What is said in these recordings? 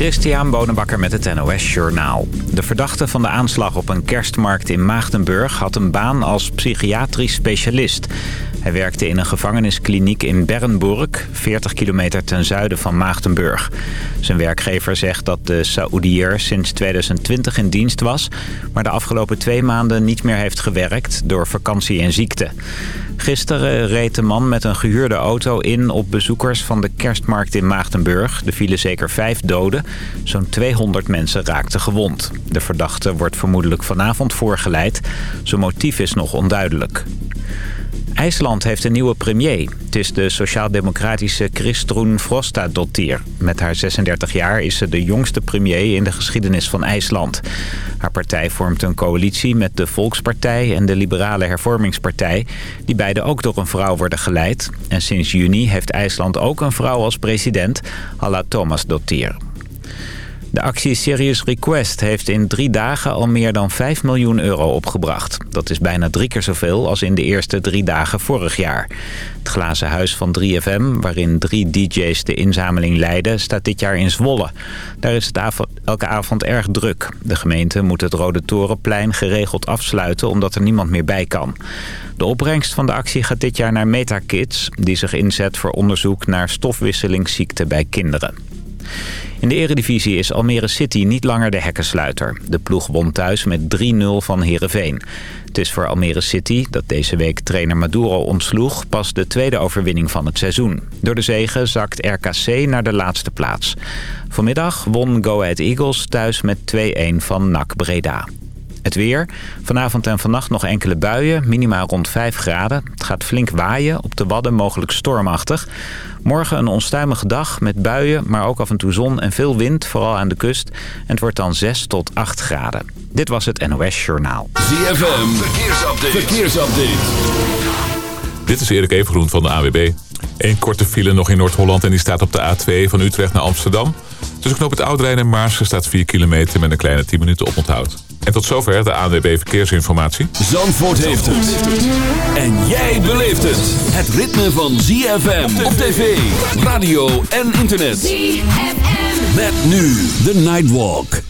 Christian Bonenbakker met het NOS Journaal. De verdachte van de aanslag op een kerstmarkt in Maagdenburg had een baan als psychiatrisch specialist. Hij werkte in een gevangeniskliniek in Bernburg, 40 kilometer ten zuiden van Maagdenburg. Zijn werkgever zegt dat de Saoediër sinds 2020 in dienst was... maar de afgelopen twee maanden niet meer heeft gewerkt door vakantie en ziekte. Gisteren reed de man met een gehuurde auto in op bezoekers van de kerstmarkt in Maagdenburg. Er vielen zeker vijf doden. Zo'n 200 mensen raakten gewond. De verdachte wordt vermoedelijk vanavond voorgeleid. Zijn motief is nog onduidelijk. IJsland heeft een nieuwe premier. Het is de sociaal-democratische Kristrún Frostadottir. Met haar 36 jaar is ze de jongste premier in de geschiedenis van IJsland. Haar partij vormt een coalitie met de Volkspartij en de Liberale Hervormingspartij... die beide ook door een vrouw worden geleid. En sinds juni heeft IJsland ook een vrouw als president, Halla Thomasdottir. De actie Serious Request heeft in drie dagen al meer dan 5 miljoen euro opgebracht. Dat is bijna drie keer zoveel als in de eerste drie dagen vorig jaar. Het glazen huis van 3FM, waarin drie DJ's de inzameling leiden, staat dit jaar in Zwolle. Daar is het elke avond erg druk. De gemeente moet het Rode Torenplein geregeld afsluiten omdat er niemand meer bij kan. De opbrengst van de actie gaat dit jaar naar MetaKids... die zich inzet voor onderzoek naar stofwisselingsziekten bij kinderen. In de eredivisie is Almere City niet langer de hekkensluiter. De ploeg won thuis met 3-0 van Heerenveen. Het is voor Almere City, dat deze week trainer Maduro ontsloeg... pas de tweede overwinning van het seizoen. Door de zegen zakt RKC naar de laatste plaats. Vanmiddag won Go Ahead Eagles thuis met 2-1 van NAC Breda. Het weer. Vanavond en vannacht nog enkele buien. Minimaal rond 5 graden. Het gaat flink waaien. Op de Wadden mogelijk stormachtig. Morgen een onstuimige dag met buien, maar ook af en toe zon en veel wind. Vooral aan de kust. En het wordt dan 6 tot 8 graden. Dit was het NOS Journaal. ZFM. Verkeersupdate. Verkeersupdate. Dit is Erik Evengroen van de AWB. Eén korte file nog in Noord-Holland en die staat op de A2 van Utrecht naar Amsterdam. Tussen knoop het Oudrijn en Maarsen staat 4 kilometer met een kleine 10 minuten oponthoud. En tot zover de ANWB Verkeersinformatie. Zandvoort heeft het. En jij beleeft het. Het ritme van ZFM op tv, radio en internet. ZFM. Met nu de Nightwalk.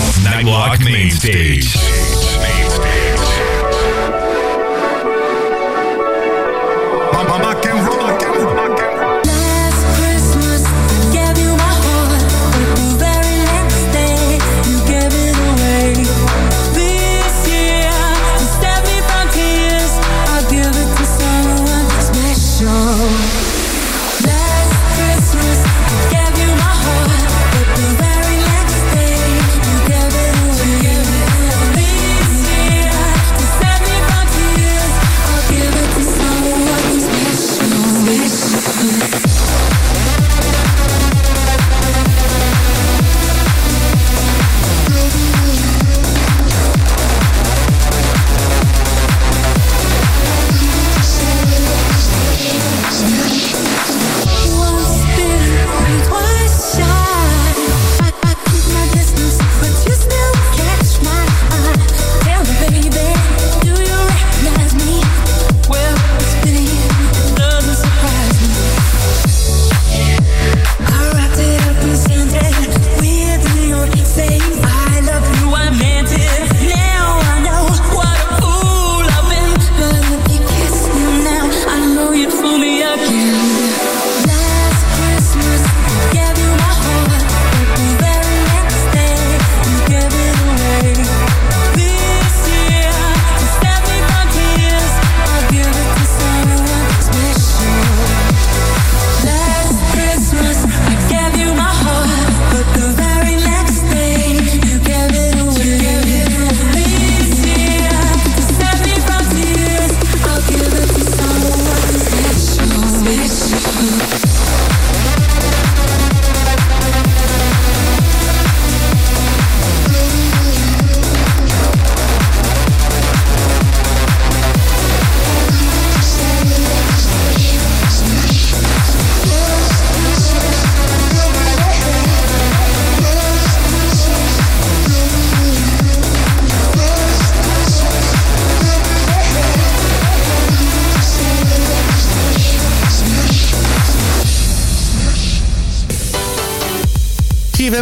Nightlock Main Stage.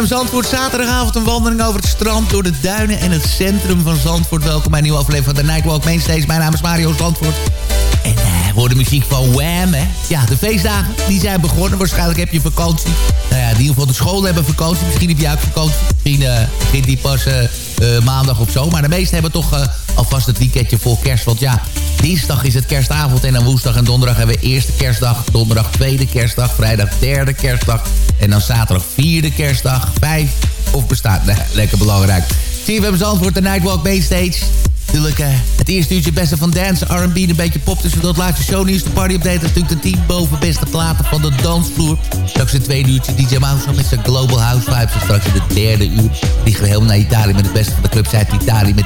CFM Zandvoort. Zaterdagavond een wandeling over het strand, door de duinen en het centrum van Zandvoort. Welkom bij een nieuwe aflevering van de Nightwalk Mainstays. Mijn naam is Mario Zandvoort. En hoor de muziek van Wham, hè. Ja, de feestdagen, die zijn begonnen. Waarschijnlijk heb je vakantie. Nou ja, in ieder geval de scholen hebben vakantie. Misschien heb je ook vakantie. Misschien uh, begint die pas uh, maandag of zo. Maar de meesten hebben toch alvast het weekendje voor kerst. Want ja, dinsdag is het kerstavond en dan woensdag en donderdag hebben we eerste kerstdag. Donderdag tweede kerstdag, vrijdag derde kerstdag. En dan zaterdag vierde kerstdag, vijf of bestaat. Nee, lekker belangrijk. Zie je, antwoord de Nightwalk Baystage. Natuurlijk uh, het eerste uurtje beste van dance, R&B, een beetje pop. Dus dat laatste show nieuws, de party update. Natuurlijk de 10 boven beste platen van de dansvloer. Straks een tweede uurtje DJ Mouse met zijn Global House Vibes. En straks in de derde uur vliegen we helemaal naar Italië... met het beste van de clubs uit Italië met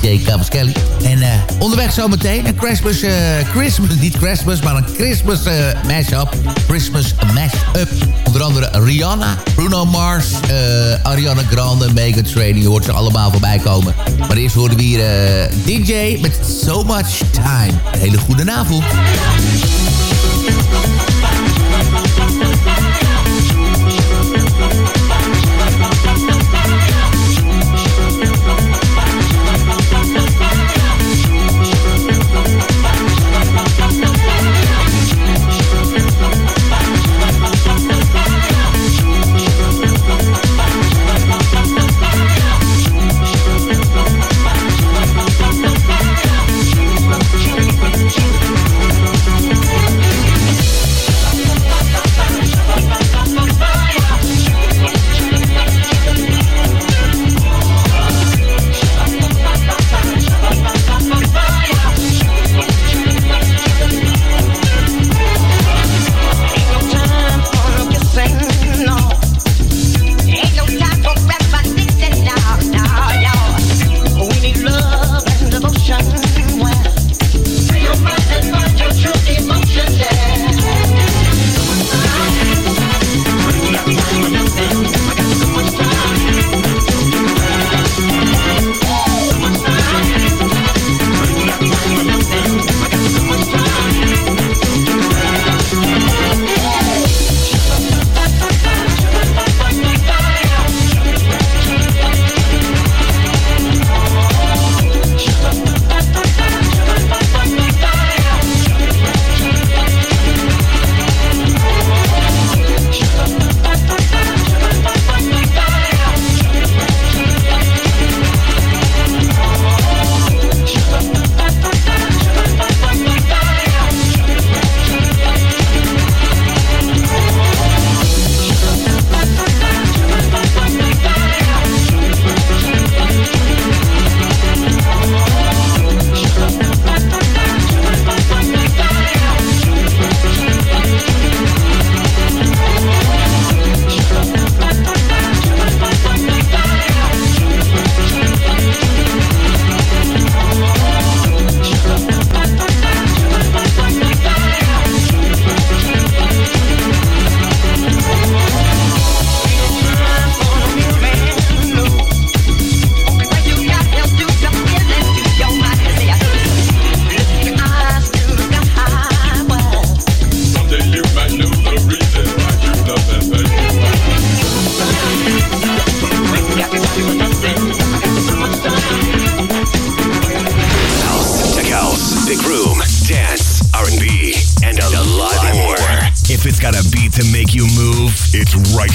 DJ Cavaschelli. En uh, onderweg zometeen een Christmas, uh, Christmas, niet Christmas, maar een Christmas mashup. Christmas mashup. Onder andere Rihanna, Bruno Mars, Ariana Grande, Megan Trainor. Je hoort ze allemaal voorbij komen. Maar eerst worden we hier... DJ met So Much Time. Een hele goede avond.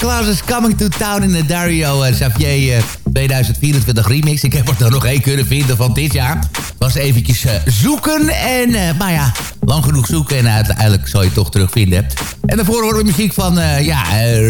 Coming to Town in de Dario uh, Xavier 2024 remix. Ik heb er nog één kunnen vinden van dit jaar. Was eventjes uh, zoeken en, maar ja, lang genoeg zoeken en uiteindelijk zal je het toch terugvinden. En daarvoor horen we muziek van, ja,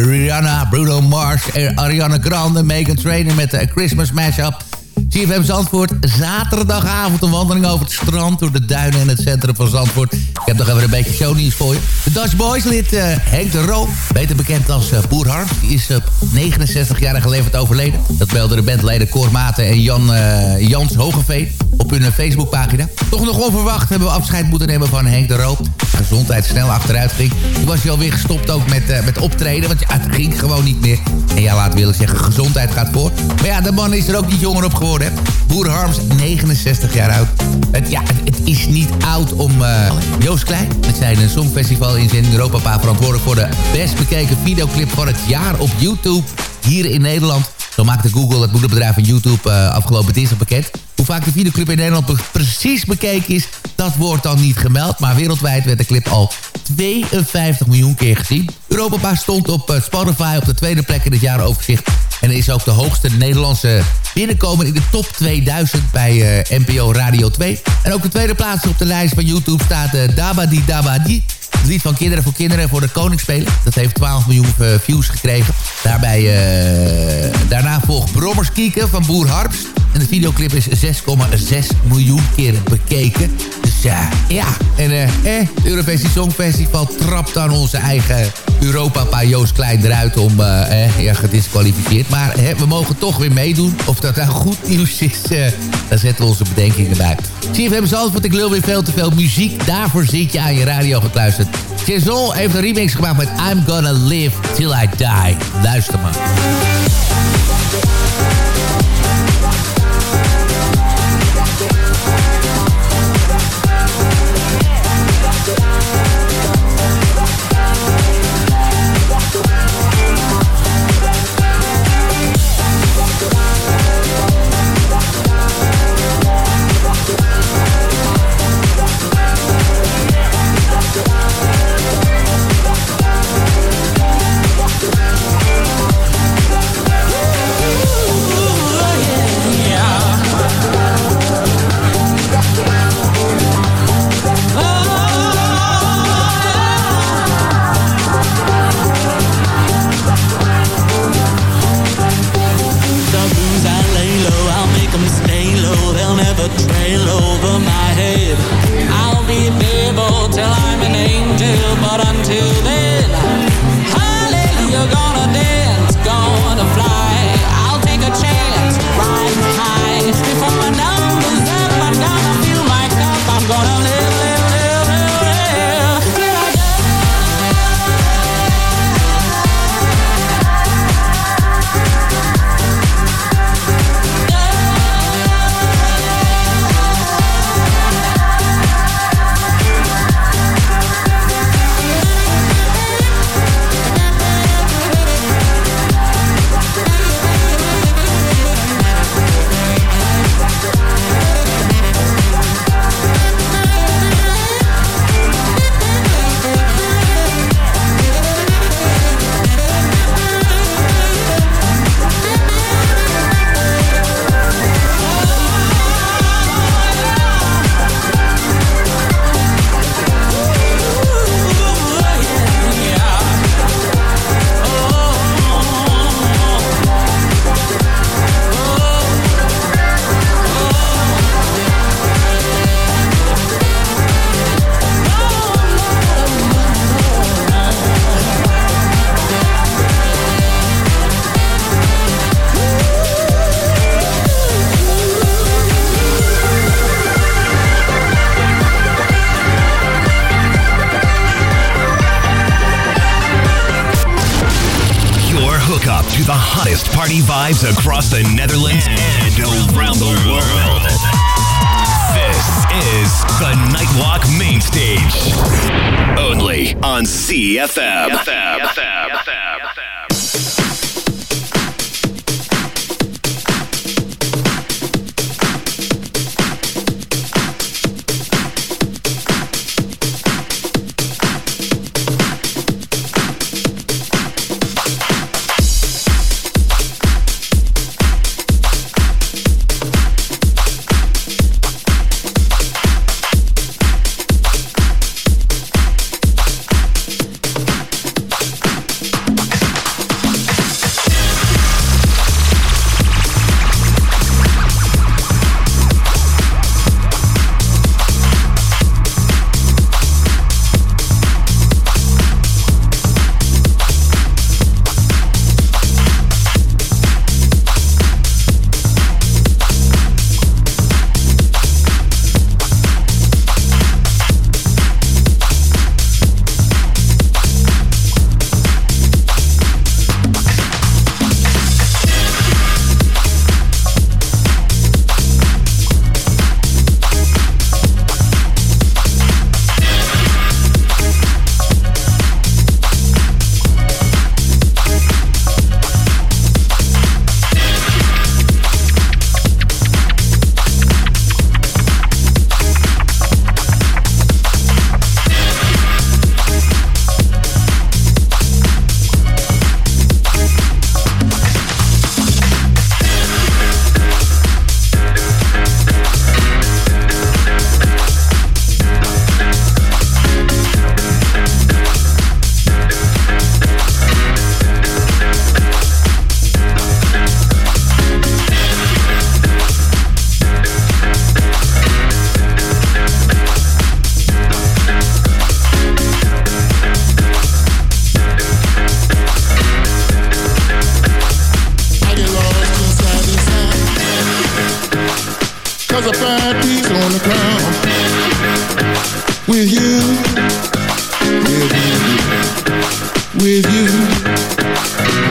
Rihanna, Bruno Mars, Ariana Grande, Megan Trainor met de Christmas Mashup. CFM Zandvoort, zaterdagavond een wandeling over het strand... door de duinen en het centrum van Zandvoort. Heb nog even een beetje shownieuws voor je. De Dutch Boys lid uh, Henk de Roo, beter bekend als uh, Boer die is op 69-jarige leeftijd overleden. Dat belden de bandleden Cor Maten en Jan, uh, Jans Hogeveen op hun Facebookpagina. Toch nog onverwacht hebben we afscheid moeten nemen van Henk de Roo. Gezondheid snel achteruit ging. Toen was hij alweer gestopt ook met, met optreden, want het ging gewoon niet meer. En ja, laat willen zeggen, gezondheid gaat voor. Maar ja, de man is er ook niet jonger op geworden. Boer Harms, 69 jaar oud. Het, ja, het, is niet oud om... Uh, Joost Klein, met zijn Songfestival in zijn Europa verantwoordelijk voor de best bekeken videoclip van het jaar op YouTube hier in Nederland. Zo maakte Google, het moederbedrijf van YouTube, afgelopen dinsdag bekend. Hoe vaak de videoclip in Nederland precies bekeken is, dat wordt dan niet gemeld. Maar wereldwijd werd de clip al 52 miljoen keer gezien. Europa stond op uh, Spotify op de tweede plek in het jaaroverzicht. En is ook de hoogste Nederlandse binnenkomen in de top 2000 bij uh, NPO Radio 2. En ook de tweede plaats op de lijst van YouTube staat uh, Dabadi Dabadi. Het lied van Kinderen voor Kinderen voor de Koningsspelen. Dat heeft 12 miljoen uh, views gekregen. Daarbij, uh, daarna volgt Brommers Kieken van Boer Harps. En de videoclip is 6,6 miljoen keer bekeken. Dus ja, ja. En uh, eh, Europese Songfestival trapt dan onze eigen Europa-pa Joost Klein eruit om eh, ja, gedisqualificeerd. Maar hè, we mogen toch weer meedoen. Of dat nou goed nieuws is, daar zetten we onze bedenkingen bij. CFM Zandvoort, ik lul weer veel te veel muziek. Daarvoor zit je aan je radio gekluisterd. Chazol heeft een remix gemaakt met I'm Gonna Live Till I Die. Luister maar. You, with you, with you,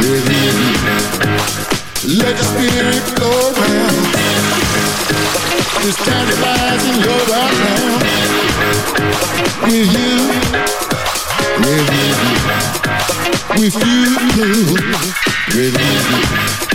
with you. Let the spirit go around. This time lies in. With you, with you, with you, with you.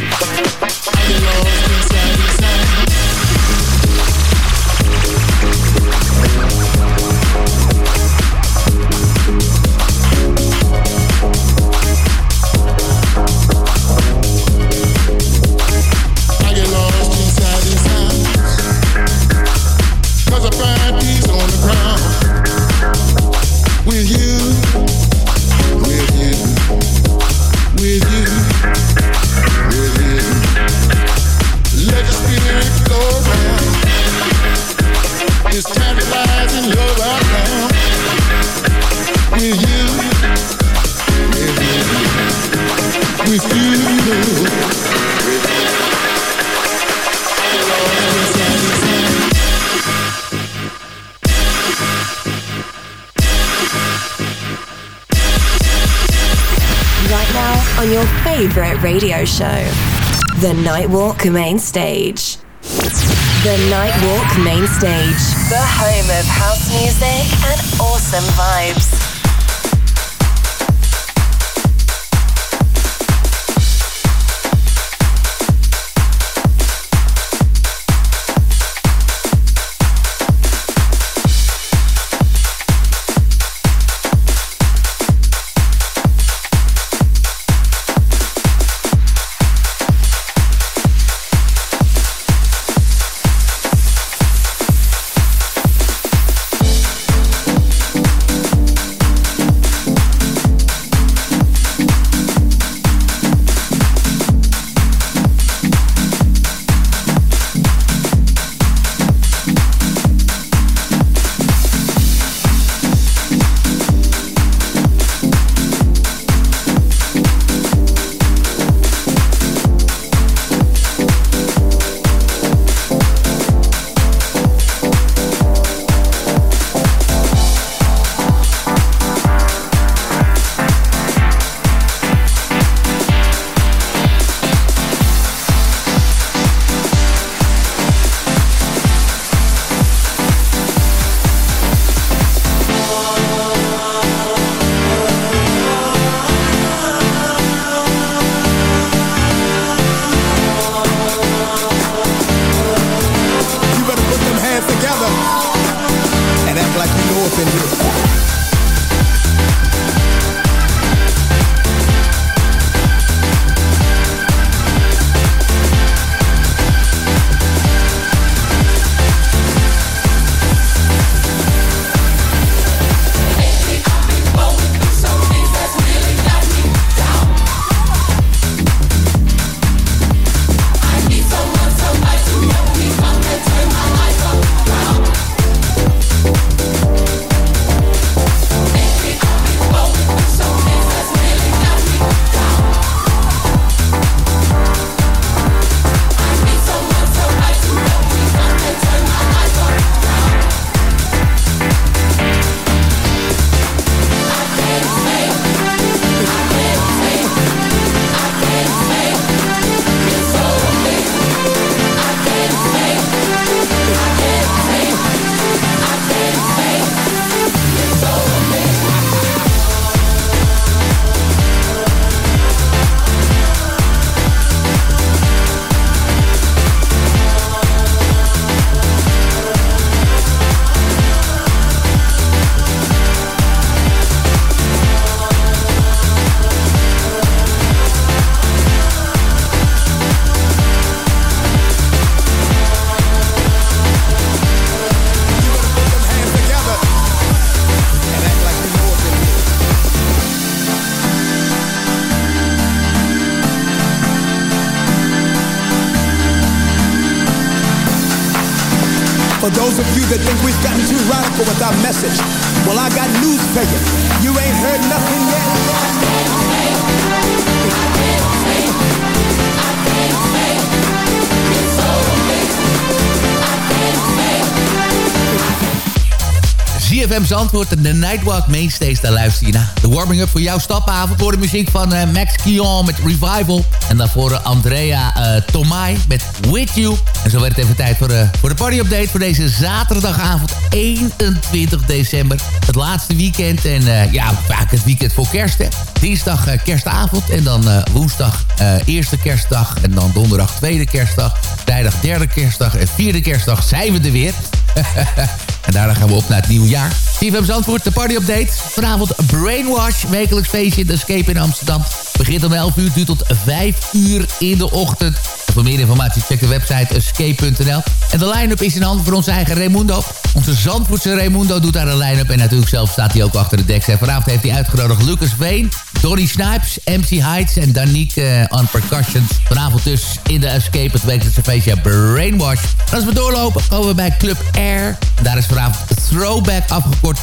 Radio show, The Nightwalk Main Stage. The Nightwalk Main Stage, the home of house music and awesome vibes. with our message. CFM Zandvoort, de Nightwalk Mainstage, daar luister. De warming-up voor jouw stapavond voor de muziek van uh, Max Kion met Revival. En daarvoor uh, Andrea uh, Tomai met With You. En zo werd het even tijd voor, voor de party-update voor deze zaterdagavond 21 december. Het laatste weekend en ja, vaak het weekend voor kerst. Hè. Dinsdag kerstavond en dan woensdag eerste kerstdag. En dan donderdag tweede kerstdag. Vrijdag derde kerstdag en vierde kerstdag zijn we er weer. en daarna gaan we op naar het nieuwe jaar. CFM Zandvoort, de party update. Vanavond Brainwash, wekelijks feestje in de Escape in Amsterdam. Begint om 11 uur, duurt tot 5 uur in de ochtend. Voor meer informatie check de website escape.nl. En de line-up is in handen voor onze eigen Raimundo. Onze Zandvoortse Raimundo doet daar een line-up. En natuurlijk zelf staat hij ook achter de deks. En vanavond heeft hij uitgenodigd Lucas Veen, Donny Snipes, MC Heights en Danique uh, on percussions. Vanavond dus in de Escape, het wekelijkse feestje Brainwash. En als we doorlopen, komen we bij Club Air. Daar is vanavond Throwback afgekort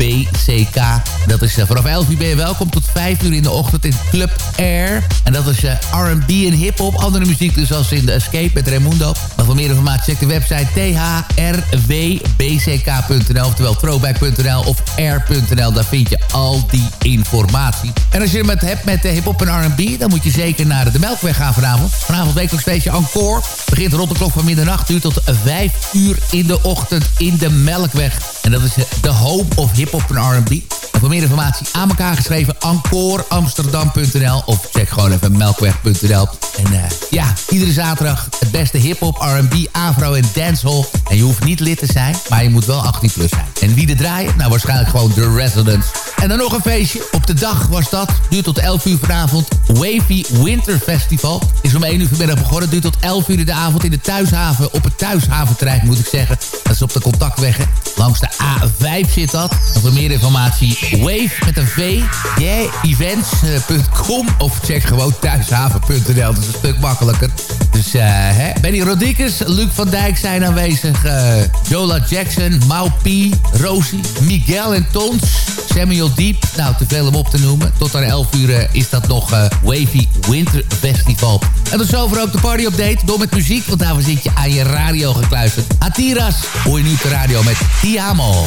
THRWBCK. Dat is uh, vanaf 11 uur ben je welkom tot 5 uur in de ochtend in Club Air. En dat is uh, R&B en hip-hop. Andere muziek dus als in de Escape met Raimundo. Maar voor meer informatie check de website thrwbck.nl. Oftewel throwback.nl of air.nl. Daar vind je al die informatie. En als je het hebt met hip-hop en R&B... dan moet je zeker naar de Melkweg gaan vanavond. Vanavond wekelijks feestje Encore. Begint rond de klok van middernacht uur tot 5 uur in de ochtend in de Melkweg. En dat is de home of hip-hop en R&B. En voor meer informatie aan elkaar geschreven encoreamsterdam.nl of check gewoon even melkweg.nl. En uh, ja, iedere zaterdag het beste hip-hop, R&B, afro en dancehall. En je hoeft niet lid te zijn, maar je moet wel 18 plus zijn. En wie er draaien? Nou, waarschijnlijk gewoon The Residents. En dan nog een feestje. Op de dag was dat. Duurt tot 11 uur vanavond. Wavy Winter Festival. Is om 1 uur vanmiddag begonnen. Duurt tot 11 uur in de avond in de thuishaven. Op het thuishaventerrein moet ik zeggen. Dat is op de contactweg. Langs de A5 zit dat. Voor meer informatie wave met een V. events.com of check gewoon thuishaven.nl. Dat is een stuk makkelijker. Dus uh. Benny Rodriguez, Luc van Dijk zijn aanwezig. Jola Jackson, Mau P, Rosie, Miguel en Tons. Samuel Deep, nou te veel om op te noemen. Tot aan 11 uur uh, is dat nog Wavy Winter Festival. En tot zover ook de party update. Door met muziek, want daarvoor zit je aan je radio gekluisterd. Atiras hoor je nu de radio met Tiamo.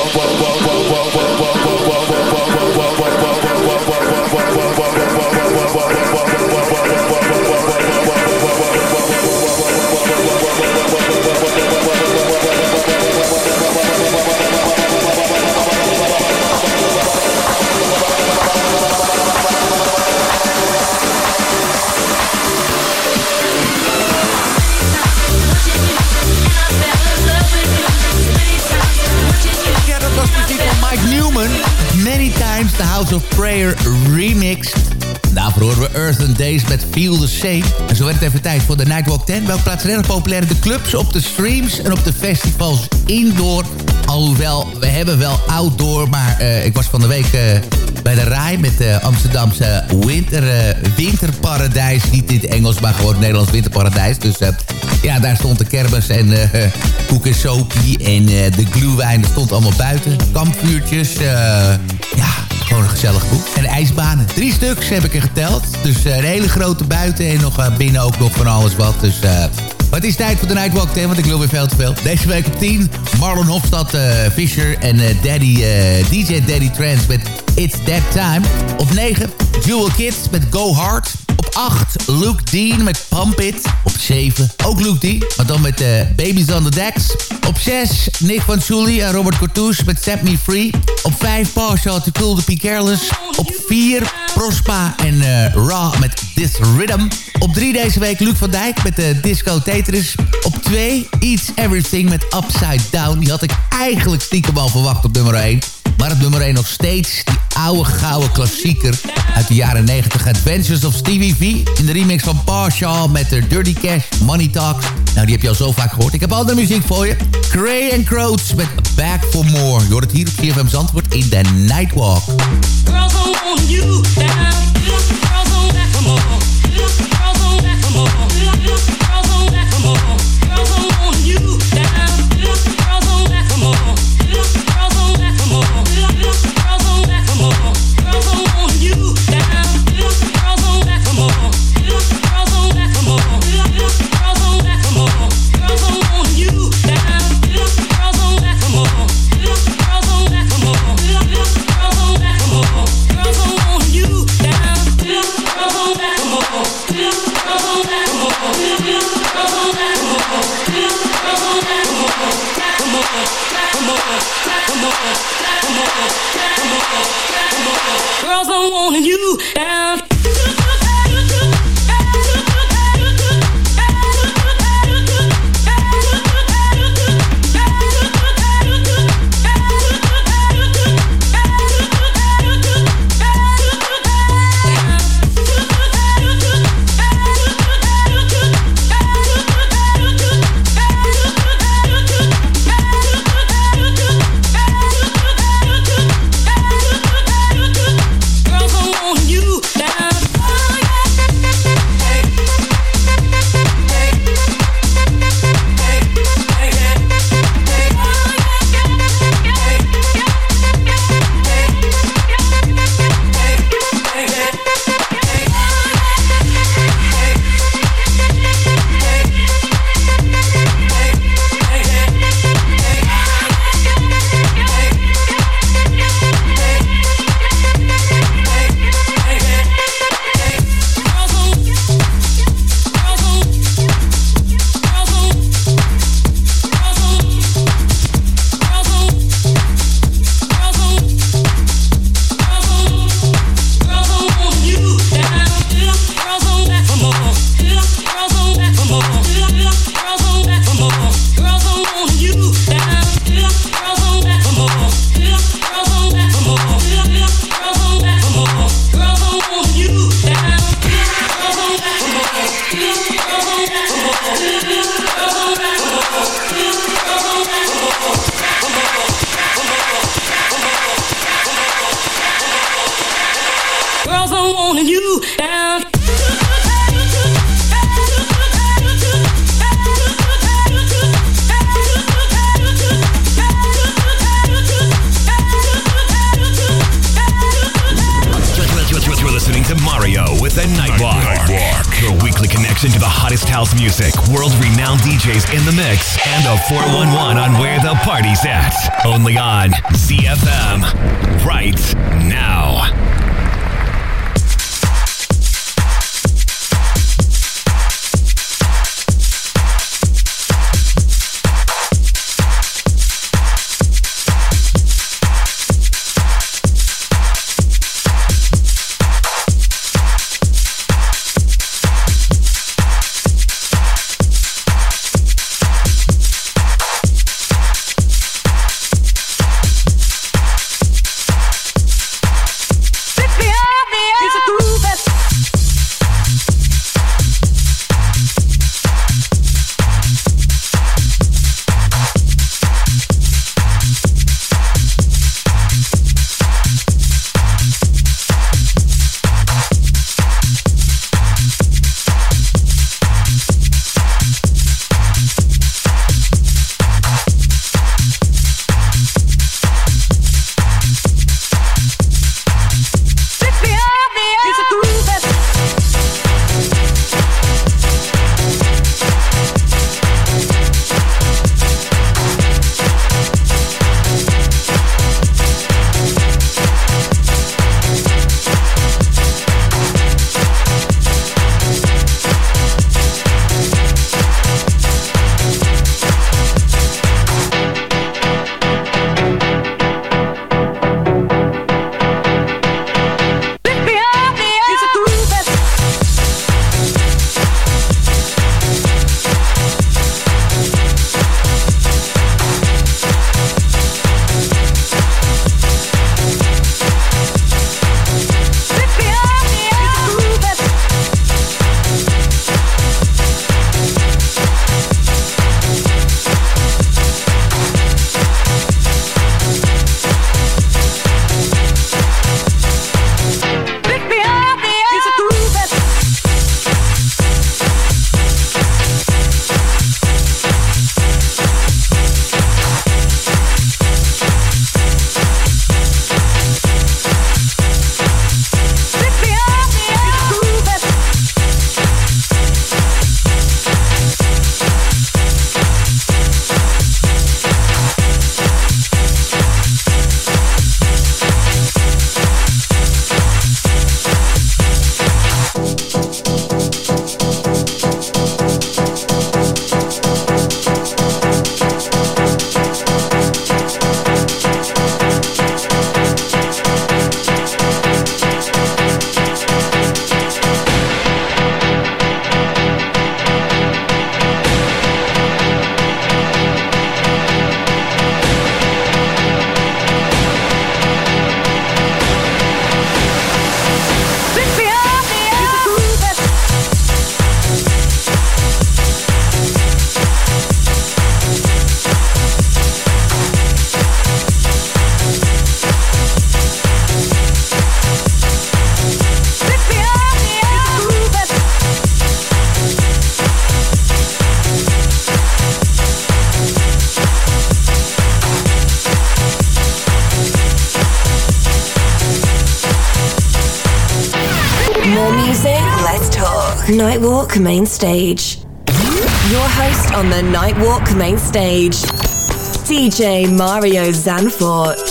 Ja, House of Prayer remix. Daarvoor horen we Earth and Days met Feel the Same. En zo werd het even tijd voor de Nightwalk 10. Welke plaats zijn erg populair? De clubs, op de streams en op de festivals indoor. Alhoewel, we hebben wel outdoor. Maar eh, ik was van de week eh, bij de RAI met de Amsterdamse winter, eh, winterparadijs. Niet in het Engels, maar gewoon het Nederlands winterparadijs. Dus eh, ja, daar stond de kermis en eh koek en eh, de gluwijn. Dat stond allemaal buiten. Kampvuurtjes, eh, een gezellig boek. En ijsbanen. Drie stuks heb ik er geteld. Dus eh, een hele grote buiten en nog eh, binnen ook nog van alles wat. Dus... eh maar het is tijd voor de Nightwalk 10, want ik wil weer veel te veel. Deze week op 10, Marlon Hofstad, eh, Fisher en eh, Daddy, eh, DJ Daddy Trance met It's That Time. Op 9, Jewel Kids met Go Hard. Op 8, Luke Dean met Pump It. Op 7, ook Luke Dean, maar dan met uh, Babies on the Decks. Op 6, Nick van Sully en Robert Cortoes met Set Me Free. Op 5, Partial to Cool to Be Careless. Op 4, Prospa en eh, Raw met This Rhythm. Op 3 deze week Luc van Dijk met de Disco Tetris. Op 2, Eats Everything met Upside Down. Die had ik eigenlijk stiekem al verwacht op nummer 1. Maar op nummer 1 nog steeds oude gouden klassieker uit de jaren 90. Adventures of Stevie V. In de remix van Parshaw met de Dirty Cash Money Talks. Nou, die heb je al zo vaak gehoord. Ik heb andere muziek voor je. Cray and Croats met Back for More. Je hoort het hier op CFM Zandvoort in de Nightwalk. Girls Main stage. Your host on the Nightwalk main stage, DJ Mario Zanfort.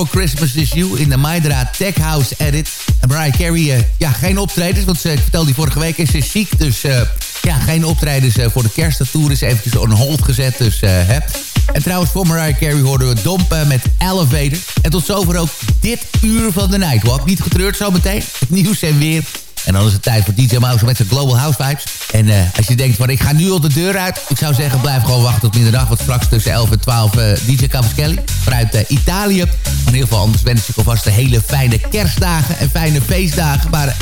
For Christmas Is You... in de Maidra Tech House edit. En Mariah Carey, uh, ja, geen optredens... want ze, ik vertelde die vorige week, is ze ziek. Dus uh, ja, geen optredens uh, voor de kersttour. Is eventjes on hold gezet, dus hè. En trouwens, voor Mariah Carey hoorden we Dompen met Elevator. En tot zover ook dit uur van de Nightwalk. Niet getreurd zometeen. Het nieuws en weer en dan is het tijd voor DJ Mouse met zijn Global House Vibes. En als je denkt van ik ga nu al de deur uit. Ik zou zeggen blijf gewoon wachten tot middernacht. Want straks tussen 11 en 12 uh, DJ Cavaschelli vanuit uh, Italië. In ieder geval anders wens ik alvast de hele fijne kerstdagen en fijne feestdagen. Maar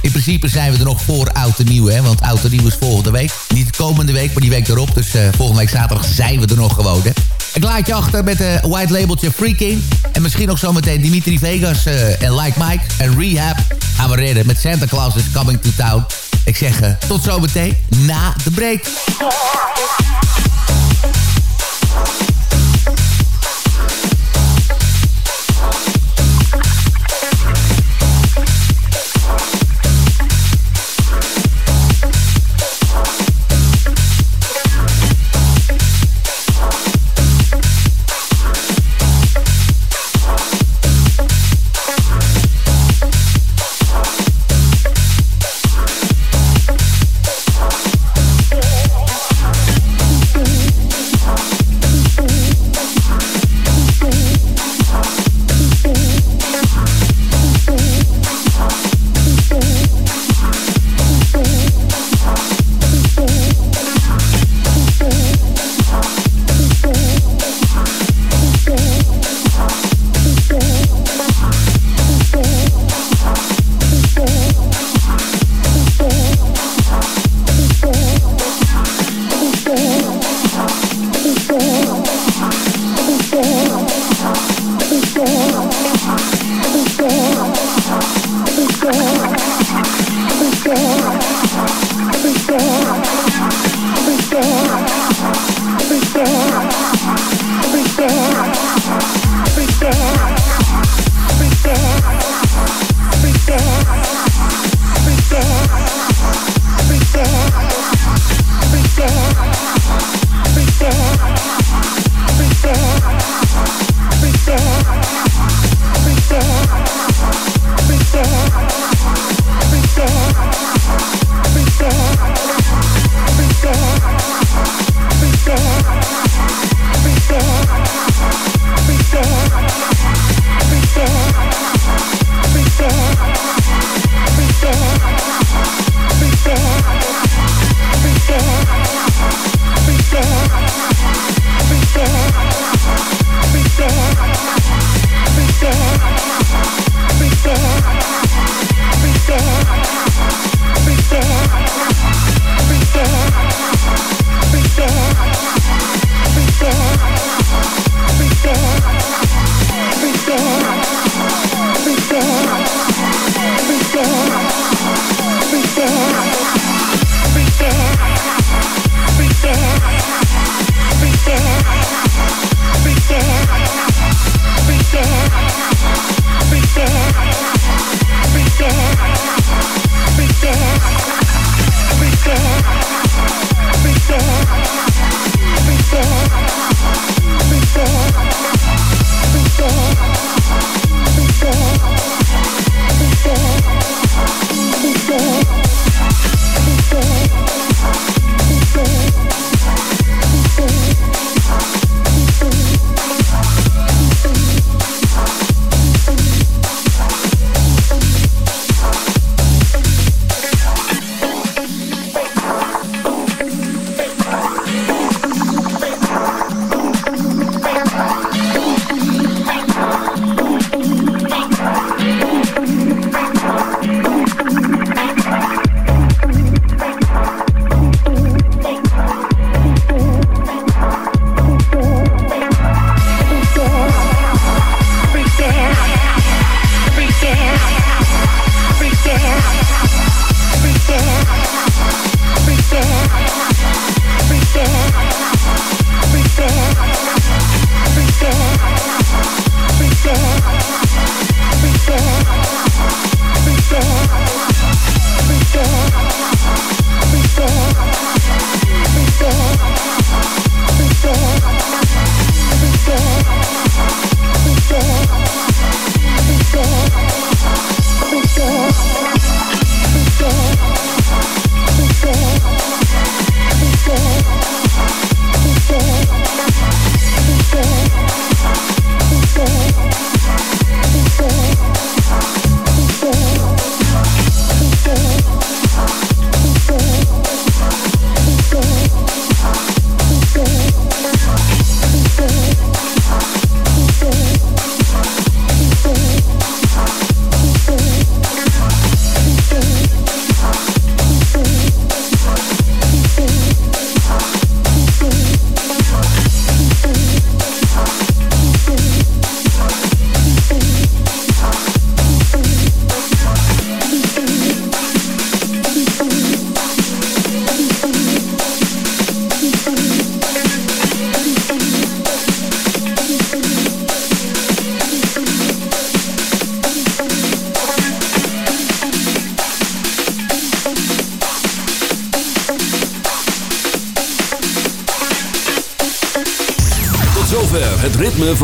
in principe zijn we er nog voor Oud en Nieuw. Hè? Want Oud en Nieuw is volgende week. Niet de komende week, maar die week erop. Dus volgende week zaterdag zijn we er nog gewoon. Hè? Ik laat je achter met een white labeltje Freaking. En misschien nog zometeen Dimitri Vegas en Like Mike en Rehab. Gaan we redden met Santa Claus is Coming to Town. Ik zeg tot zometeen na de break.